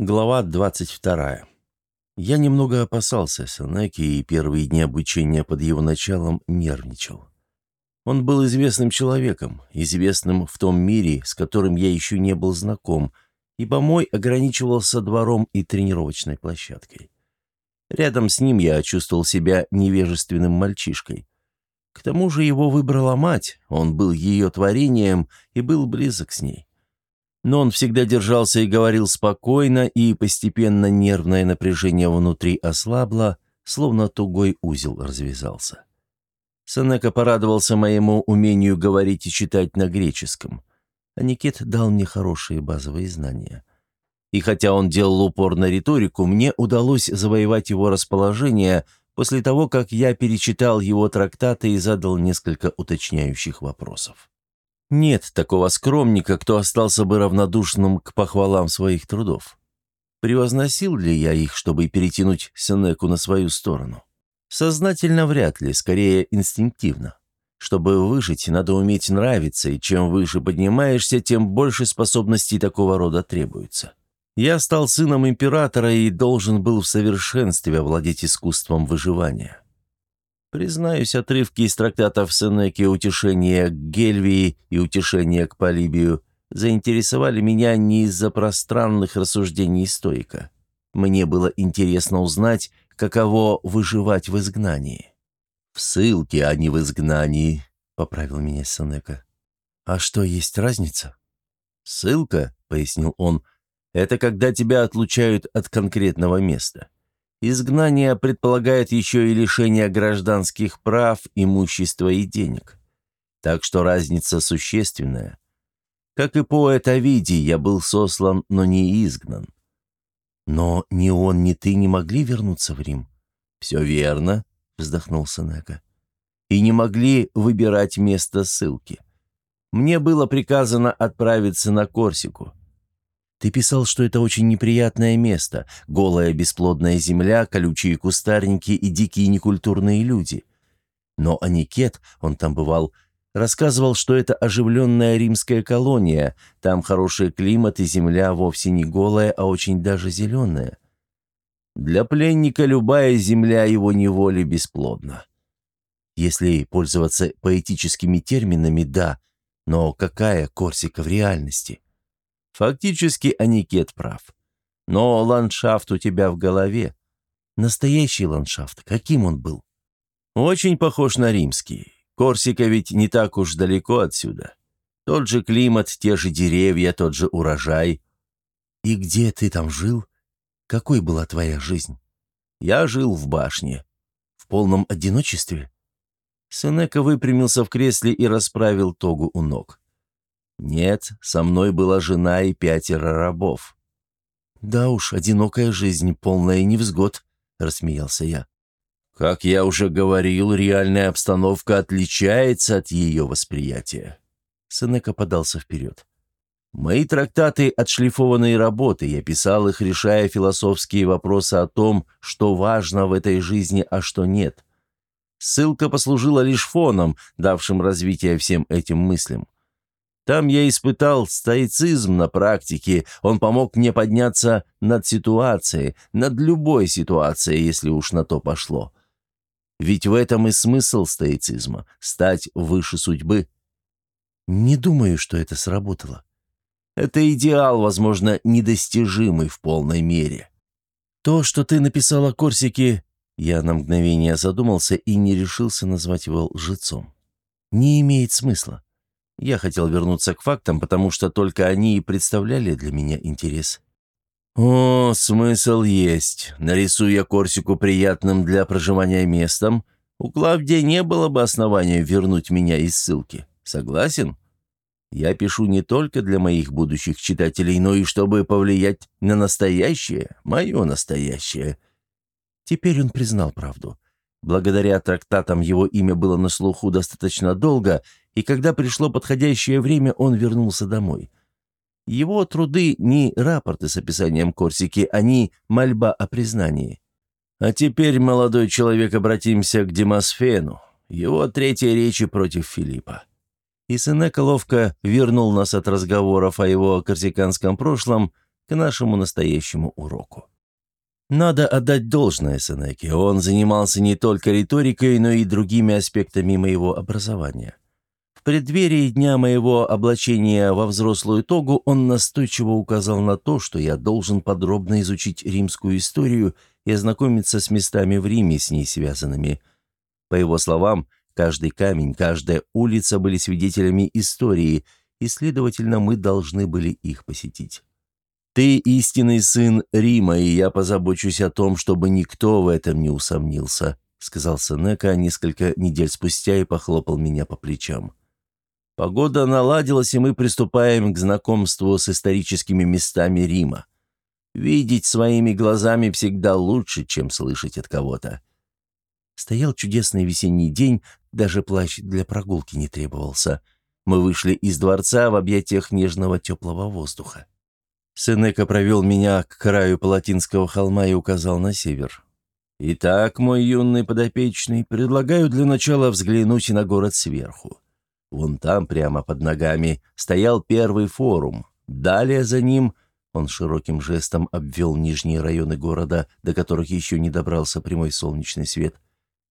Глава 22. Я немного опасался Сенеки и первые дни обучения под его началом нервничал. Он был известным человеком, известным в том мире, с которым я еще не был знаком, ибо мой ограничивался двором и тренировочной площадкой. Рядом с ним я чувствовал себя невежественным мальчишкой. К тому же его выбрала мать, он был ее творением и был близок с ней но он всегда держался и говорил спокойно, и постепенно нервное напряжение внутри ослабло, словно тугой узел развязался. Сенека порадовался моему умению говорить и читать на греческом. А Никит дал мне хорошие базовые знания. И хотя он делал упор на риторику, мне удалось завоевать его расположение после того, как я перечитал его трактаты и задал несколько уточняющих вопросов. Нет такого скромника, кто остался бы равнодушным к похвалам своих трудов. Превозносил ли я их, чтобы перетянуть Сенеку на свою сторону? Сознательно вряд ли, скорее инстинктивно. Чтобы выжить, надо уметь нравиться, и чем выше поднимаешься, тем больше способностей такого рода требуется. Я стал сыном императора и должен был в совершенстве овладеть искусством выживания. Признаюсь, отрывки из трактатов Сенеки «Утешение к Гельвии» и «Утешение к Полибию» заинтересовали меня не из-за пространных рассуждений стоика. Мне было интересно узнать, каково выживать в изгнании. «В ссылке, а не в изгнании», — поправил меня Сенека. «А что, есть разница?» «Ссылка», — пояснил он, — «это когда тебя отлучают от конкретного места. Изгнание предполагает еще и лишение гражданских прав, имущества и денег. Так что разница существенная. Как и поэт Овидий, я был сослан, но не изгнан. Но ни он, ни ты не могли вернуться в Рим. «Все верно», — вздохнул Сенека. «И не могли выбирать место ссылки. Мне было приказано отправиться на Корсику. Ты писал, что это очень неприятное место, голая бесплодная земля, колючие кустарники и дикие некультурные люди. Но Аникет, он там бывал, рассказывал, что это оживленная римская колония, там хороший климат и земля вовсе не голая, а очень даже зеленая. Для пленника любая земля его неволи бесплодна. Если пользоваться поэтическими терминами, да, но какая Корсика в реальности? Фактически Аникет прав. Но ландшафт у тебя в голове. Настоящий ландшафт, каким он был? Очень похож на римский. Корсика ведь не так уж далеко отсюда. Тот же климат, те же деревья, тот же урожай. И где ты там жил? Какой была твоя жизнь? Я жил в башне. В полном одиночестве? Сенека выпрямился в кресле и расправил тогу у ног. «Нет, со мной была жена и пятеро рабов». «Да уж, одинокая жизнь, полная невзгод», — рассмеялся я. «Как я уже говорил, реальная обстановка отличается от ее восприятия». Сенека подался вперед. «Мои трактаты — отшлифованные работы, я писал их, решая философские вопросы о том, что важно в этой жизни, а что нет. Ссылка послужила лишь фоном, давшим развитие всем этим мыслям. Там я испытал стоицизм на практике, он помог мне подняться над ситуацией, над любой ситуацией, если уж на то пошло. Ведь в этом и смысл стоицизма — стать выше судьбы. Не думаю, что это сработало. Это идеал, возможно, недостижимый в полной мере. То, что ты написал о Корсике, я на мгновение задумался и не решился назвать его лжецом. Не имеет смысла. Я хотел вернуться к фактам, потому что только они и представляли для меня интерес. О, смысл есть. Нарисуя я Корсику приятным для проживания местом, у Клавдия не было бы основания вернуть меня из ссылки. Согласен? Я пишу не только для моих будущих читателей, но и чтобы повлиять на настоящее, мое настоящее. Теперь он признал правду. Благодаря трактатам его имя было на слуху достаточно долго, и когда пришло подходящее время, он вернулся домой. Его труды не рапорты с описанием Корсики, они мольба о признании. А теперь, молодой человек, обратимся к Демосфену, его третьей речи против Филиппа. И Сенека ловко вернул нас от разговоров о его корсиканском прошлом к нашему настоящему уроку. Надо отдать должное Сенеке. Он занимался не только риторикой, но и другими аспектами моего образования. Преддверии дня моего облачения во взрослую тогу он настойчиво указал на то, что я должен подробно изучить римскую историю и ознакомиться с местами в Риме, с ней связанными. По его словам, каждый камень, каждая улица были свидетелями истории, и, следовательно, мы должны были их посетить. Ты истинный сын Рима, и я позабочусь о том, чтобы никто в этом не усомнился», — сказал Сенека несколько недель спустя и похлопал меня по плечам. «Погода наладилась, и мы приступаем к знакомству с историческими местами Рима. Видеть своими глазами всегда лучше, чем слышать от кого-то». Стоял чудесный весенний день, даже плащ для прогулки не требовался. Мы вышли из дворца в объятиях нежного теплого воздуха. Сенека провел меня к краю Палатинского холма и указал на север. «Итак, мой юный подопечный, предлагаю для начала взглянуть на город сверху. Вон там, прямо под ногами, стоял первый форум. Далее за ним...» Он широким жестом обвел нижние районы города, до которых еще не добрался прямой солнечный свет.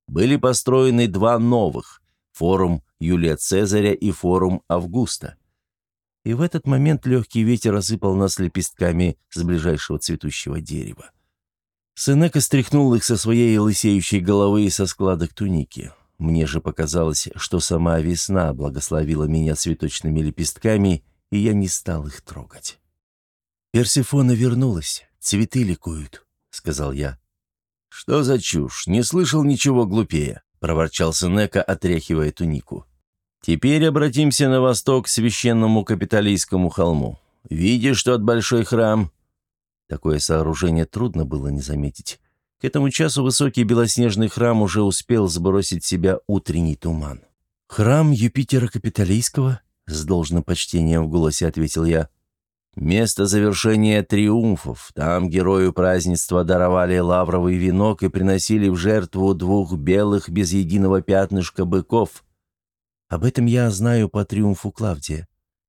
Были построены два новых – форум Юлия Цезаря и форум Августа – и в этот момент легкий ветер осыпал нас лепестками с ближайшего цветущего дерева. Сенека стряхнул их со своей лысеющей головы и со складок туники. Мне же показалось, что сама весна благословила меня цветочными лепестками, и я не стал их трогать. «Персифона вернулась, цветы ликуют», — сказал я. «Что за чушь? Не слышал ничего глупее», — проворчал Сенека, отряхивая тунику. Теперь обратимся на восток к священному капиталийскому холму. Видишь тот большой храм?» Такое сооружение трудно было не заметить. К этому часу высокий белоснежный храм уже успел сбросить с себя утренний туман. «Храм Юпитера Капитолийского?» — с должным почтением в голосе ответил я. «Место завершения триумфов. Там герою празднества даровали лавровый венок и приносили в жертву двух белых без единого пятнышка быков. Об этом я знаю по триумфу Клавдия.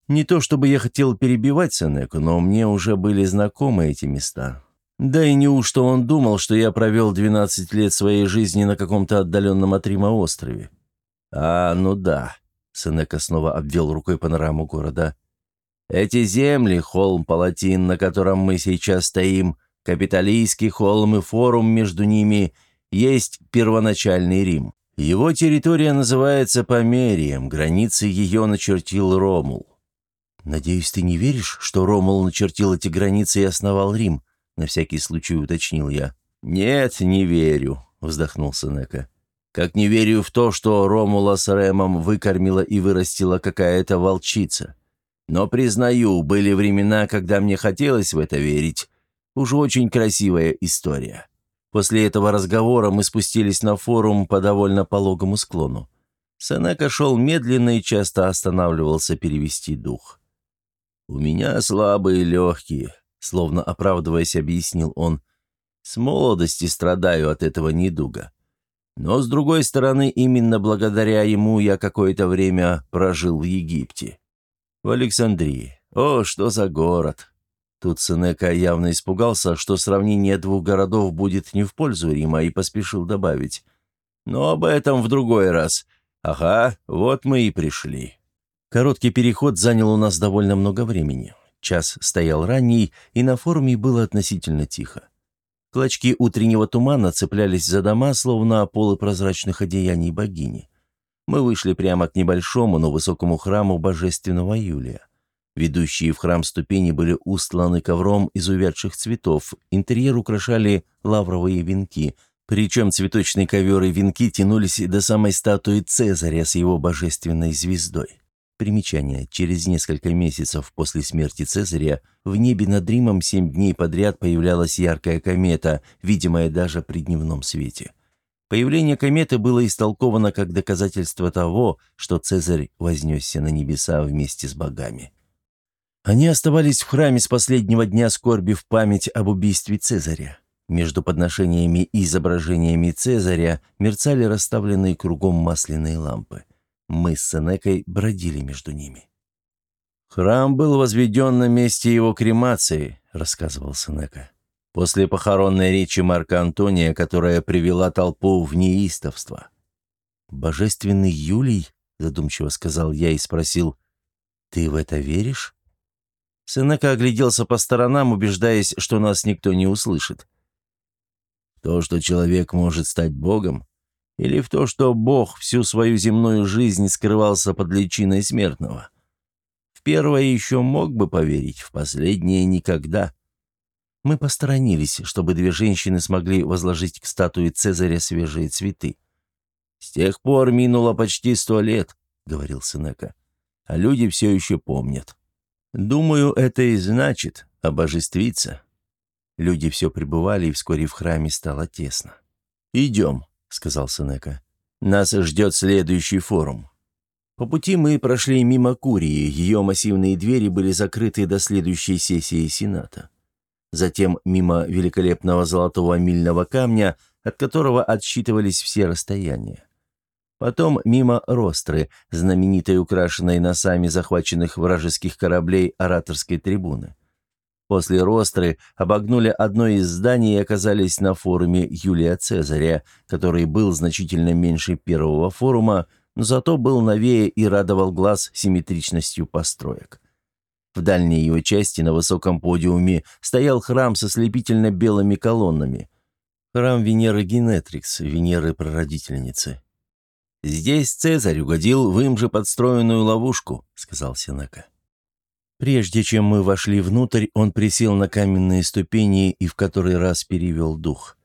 Не то чтобы я хотел перебивать Сенеку, но мне уже были знакомы эти места. Да и неужто он думал, что я провел 12 лет своей жизни на каком-то отдаленном от Рима острове? А, ну да. Сенека снова обвел рукой панораму города. Эти земли, холм Палатин, на котором мы сейчас стоим, Капитолийский холм и форум между ними, есть первоначальный Рим. Его территория называется Померием, границы ее начертил Ромул. «Надеюсь, ты не веришь, что Ромул начертил эти границы и основал Рим?» — на всякий случай уточнил я. «Нет, не верю», — вздохнул Сенека. «Как не верю в то, что Ромула с Ремом выкормила и вырастила какая-то волчица. Но, признаю, были времена, когда мне хотелось в это верить. Уж очень красивая история». После этого разговора мы спустились на форум по довольно пологому склону. Сенека шел медленно и часто останавливался перевести дух. «У меня слабые легкие», — словно оправдываясь, объяснил он. «С молодости страдаю от этого недуга. Но, с другой стороны, именно благодаря ему я какое-то время прожил в Египте. В Александрии. О, что за город! Тут Сенека явно испугался, что сравнение двух городов будет не в пользу Рима, и поспешил добавить. «Но об этом в другой раз. Ага, вот мы и пришли». Короткий переход занял у нас довольно много времени. Час стоял ранний, и на форуме было относительно тихо. Клочки утреннего тумана цеплялись за дома, словно полы прозрачных одеяний богини. Мы вышли прямо к небольшому, но высокому храму божественного Юлия. Ведущие в храм ступени были устланы ковром из увядших цветов, интерьер украшали лавровые венки, причем цветочный ковер и венки тянулись до самой статуи Цезаря с его божественной звездой. Примечание. Через несколько месяцев после смерти Цезаря в небе над Римом семь дней подряд появлялась яркая комета, видимая даже при дневном свете. Появление кометы было истолковано как доказательство того, что Цезарь вознесся на небеса вместе с богами. Они оставались в храме с последнего дня скорби в память об убийстве Цезаря. Между подношениями и изображениями Цезаря мерцали расставленные кругом масляные лампы. Мы с Сенекой бродили между ними. «Храм был возведен на месте его кремации», — рассказывал Сенека. «После похоронной речи Марка Антония, которая привела толпу в неистовство». «Божественный Юлий?» — задумчиво сказал я и спросил. «Ты в это веришь?» Сенека огляделся по сторонам, убеждаясь, что нас никто не услышит. «То, что человек может стать Богом, или в то, что Бог всю свою земную жизнь скрывался под личиной смертного? В первое еще мог бы поверить, в последнее никогда». Мы посторонились, чтобы две женщины смогли возложить к статуе Цезаря свежие цветы. «С тех пор минуло почти сто лет», — говорил Сенека, — «а люди все еще помнят». Думаю, это и значит обожествиться. Люди все пребывали, и вскоре в храме стало тесно. «Идем», — сказал Сенека. «Нас ждет следующий форум». По пути мы прошли мимо Курии, ее массивные двери были закрыты до следующей сессии Сената. Затем мимо великолепного золотого мильного камня, от которого отсчитывались все расстояния. Потом мимо Ростры, знаменитой украшенной носами захваченных вражеских кораблей ораторской трибуны. После Ростры обогнули одно из зданий и оказались на форуме Юлия Цезаря, который был значительно меньше первого форума, но зато был новее и радовал глаз симметричностью построек. В дальней его части на высоком подиуме стоял храм со слепительно белыми колоннами. Храм Венеры Генетрикс, Венеры-прародительницы. «Здесь Цезарь угодил в им же подстроенную ловушку», — сказал Сенека. Прежде чем мы вошли внутрь, он присел на каменные ступени и в который раз перевел дух.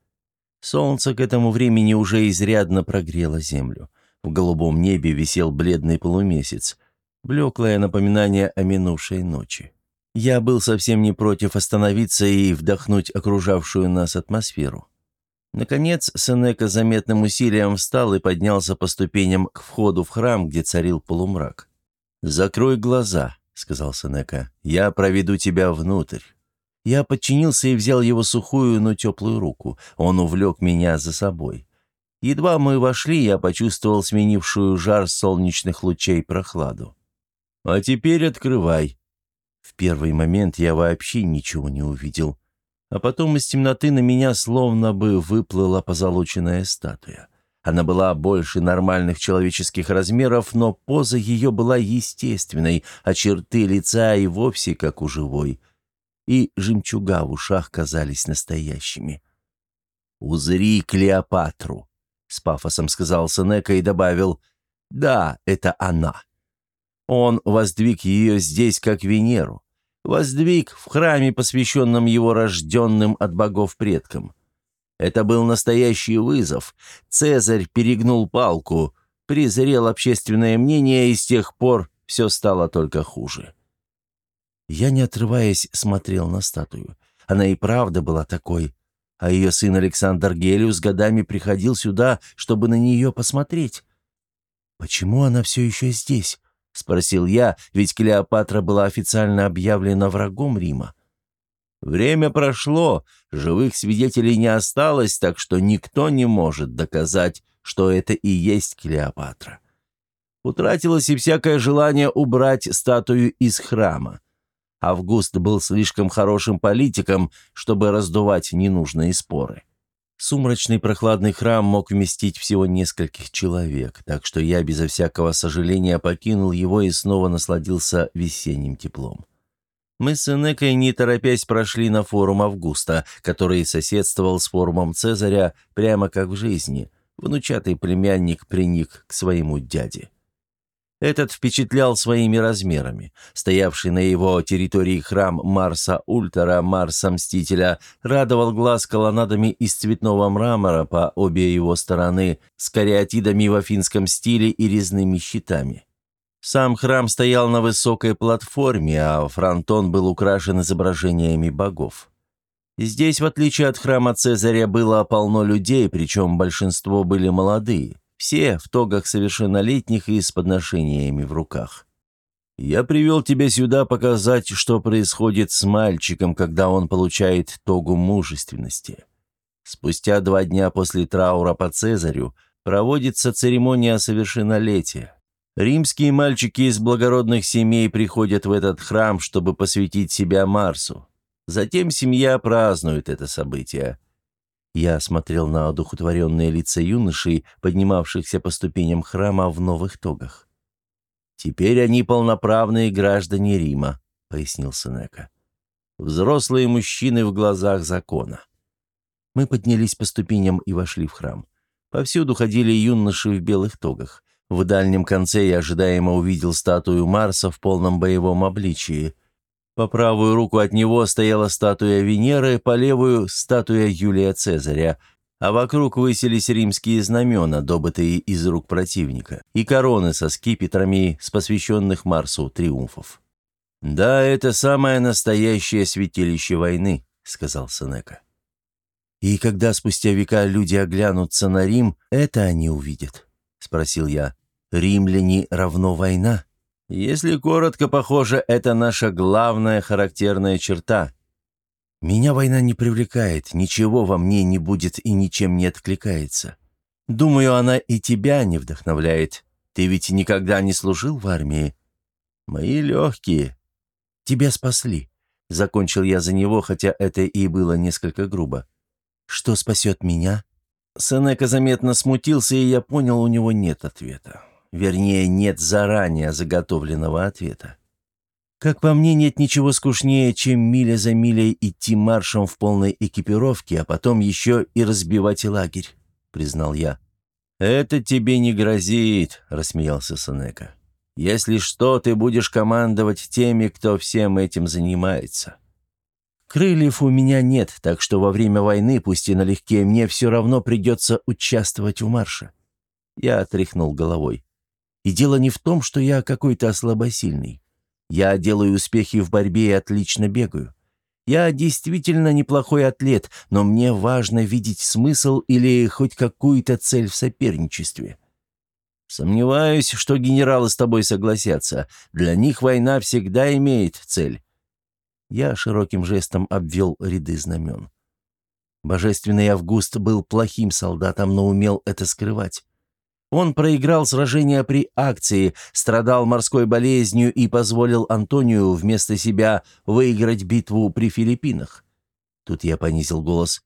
Солнце к этому времени уже изрядно прогрело землю. В голубом небе висел бледный полумесяц, блеклое напоминание о минувшей ночи. Я был совсем не против остановиться и вдохнуть окружавшую нас атмосферу. Наконец, Сенека заметным усилием встал и поднялся по ступеням к входу в храм, где царил полумрак. «Закрой глаза», — сказал Сенека, — «я проведу тебя внутрь». Я подчинился и взял его сухую, но теплую руку. Он увлек меня за собой. Едва мы вошли, я почувствовал сменившую жар солнечных лучей прохладу. «А теперь открывай». В первый момент я вообще ничего не увидел а потом из темноты на меня словно бы выплыла позолоченная статуя. Она была больше нормальных человеческих размеров, но поза ее была естественной, а черты лица и вовсе как у живой. И жемчуга в ушах казались настоящими. «Узри Клеопатру», — с пафосом сказал Сенека и добавил, «Да, это она». Он воздвиг ее здесь как Венеру воздвиг в храме, посвященном его рожденным от богов предкам. Это был настоящий вызов. Цезарь перегнул палку, презрел общественное мнение, и с тех пор все стало только хуже. Я, не отрываясь, смотрел на статую. Она и правда была такой. А ее сын Александр Гелиус годами приходил сюда, чтобы на нее посмотреть. Почему она все еще здесь? — спросил я, ведь Клеопатра была официально объявлена врагом Рима. «Время прошло, живых свидетелей не осталось, так что никто не может доказать, что это и есть Клеопатра. Утратилось и всякое желание убрать статую из храма. Август был слишком хорошим политиком, чтобы раздувать ненужные споры. Сумрачный прохладный храм мог вместить всего нескольких человек, так что я безо всякого сожаления покинул его и снова насладился весенним теплом. Мы с Энекой, не торопясь, прошли на форум Августа, который соседствовал с форумом Цезаря прямо как в жизни. Внучатый племянник приник к своему дяде. Этот впечатлял своими размерами. Стоявший на его территории храм Марса Ультера, Марса Мстителя, радовал глаз колоннадами из цветного мрамора по обе его стороны, с кариатидами в афинском стиле и резными щитами. Сам храм стоял на высокой платформе, а фронтон был украшен изображениями богов. Здесь, в отличие от храма Цезаря, было полно людей, причем большинство были молодые. Все в тогах совершеннолетних и с подношениями в руках. «Я привел тебя сюда показать, что происходит с мальчиком, когда он получает тогу мужественности. Спустя два дня после траура по Цезарю проводится церемония совершеннолетия. Римские мальчики из благородных семей приходят в этот храм, чтобы посвятить себя Марсу. Затем семья празднует это событие. Я смотрел на одухотворенные лица юношей, поднимавшихся по ступеням храма в новых тогах. «Теперь они полноправные граждане Рима», — пояснил Сенека. «Взрослые мужчины в глазах закона». Мы поднялись по ступеням и вошли в храм. Повсюду ходили юноши в белых тогах. В дальнем конце я ожидаемо увидел статую Марса в полном боевом обличии. По правую руку от него стояла статуя Венеры, по левую – статуя Юлия Цезаря, а вокруг высились римские знамена, добытые из рук противника, и короны со скипетрами с посвященных Марсу триумфов. «Да, это самое настоящее святилище войны», — сказал Сенека. «И когда спустя века люди оглянутся на Рим, это они увидят?» — спросил я. «Римляне равно война?» «Если коротко, похоже, это наша главная характерная черта». «Меня война не привлекает, ничего во мне не будет и ничем не откликается. Думаю, она и тебя не вдохновляет. Ты ведь никогда не служил в армии?» «Мои легкие». «Тебя спасли», — закончил я за него, хотя это и было несколько грубо. Что спасет меня?» Сенека заметно смутился, и я понял, у него нет ответа. Вернее, нет заранее заготовленного ответа. Как по мне, нет ничего скучнее, чем миля за милей идти маршем в полной экипировке, а потом еще и разбивать лагерь, признал я. «Это тебе не грозит», — рассмеялся Сенека. «Если что, ты будешь командовать теми, кто всем этим занимается. Крыльев у меня нет, так что во время войны, пусть и налегке, мне все равно придется участвовать в марше». Я отряхнул головой. «И дело не в том, что я какой-то слабосильный. Я делаю успехи в борьбе и отлично бегаю. Я действительно неплохой атлет, но мне важно видеть смысл или хоть какую-то цель в соперничестве». «Сомневаюсь, что генералы с тобой согласятся. Для них война всегда имеет цель. Я широким жестом обвел ряды знамен. Божественный Август был плохим солдатом, но умел это скрывать. Он проиграл сражение при акции, страдал морской болезнью и позволил Антонию вместо себя выиграть битву при Филиппинах. Тут я понизил голос.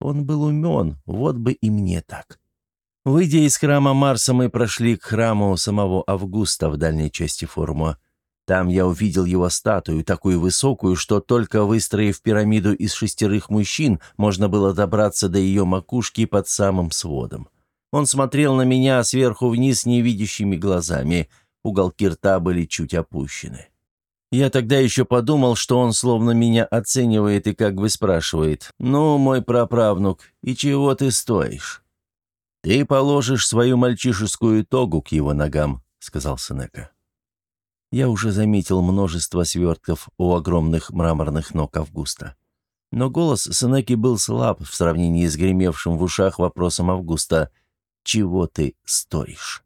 Он был умен, вот бы и мне так. Выйдя из храма Марса, мы прошли к храму самого Августа в дальней части форума. Там я увидел его статую, такую высокую, что только выстроив пирамиду из шестерых мужчин, можно было добраться до ее макушки под самым сводом. Он смотрел на меня сверху вниз невидящими глазами, уголки рта были чуть опущены. Я тогда еще подумал, что он словно меня оценивает и как бы спрашивает, «Ну, мой праправнук, и чего ты стоишь?» «Ты положишь свою мальчишескую тогу к его ногам», — сказал Сенека. Я уже заметил множество свертков у огромных мраморных ног Августа. Но голос Сенеки был слаб в сравнении с гремевшим в ушах вопросом Августа «Чего ты стоишь?».